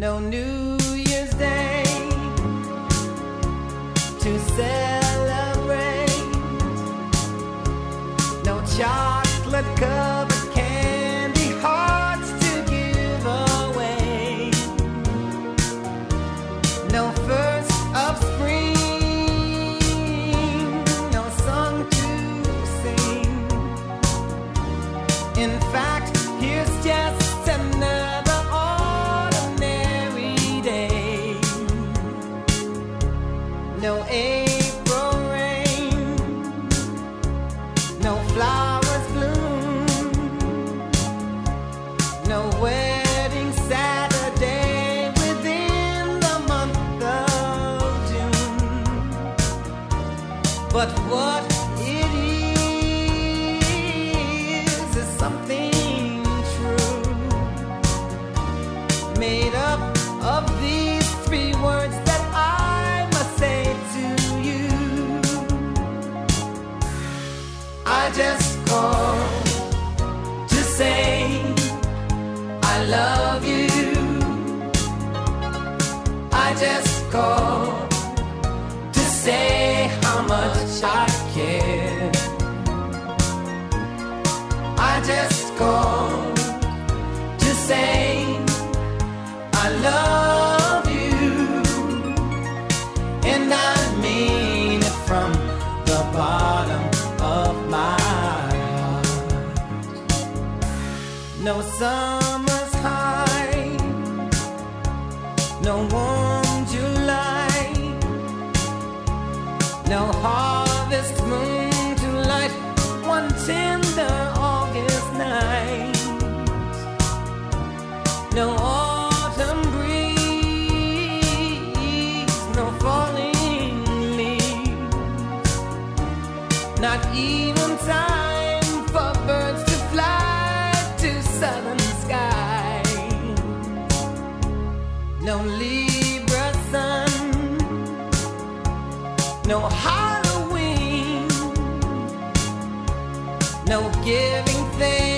No New Year's Day to say. I just call to say how much I care. I just call to say I love you, and I mean it from the bottom of my heart. No summer. Not even time for birds to fly to southern skies. No Libra sun, no Halloween, no giving thing.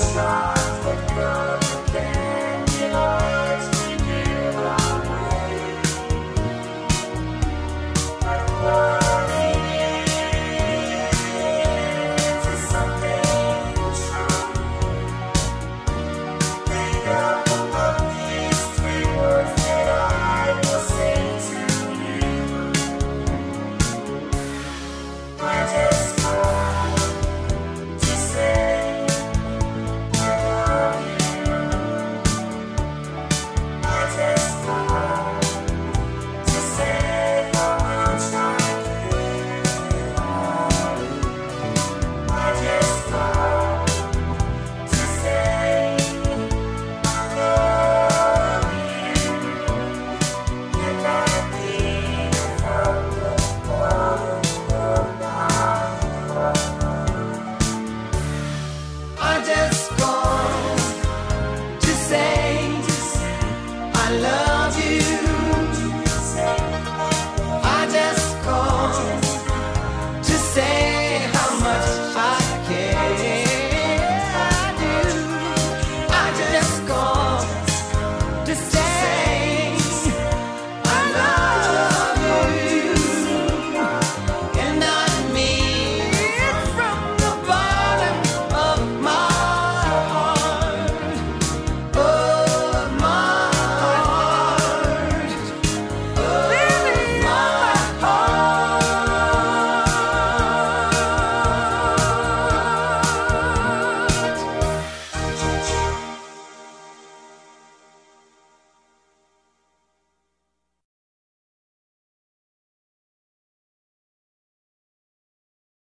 Stop.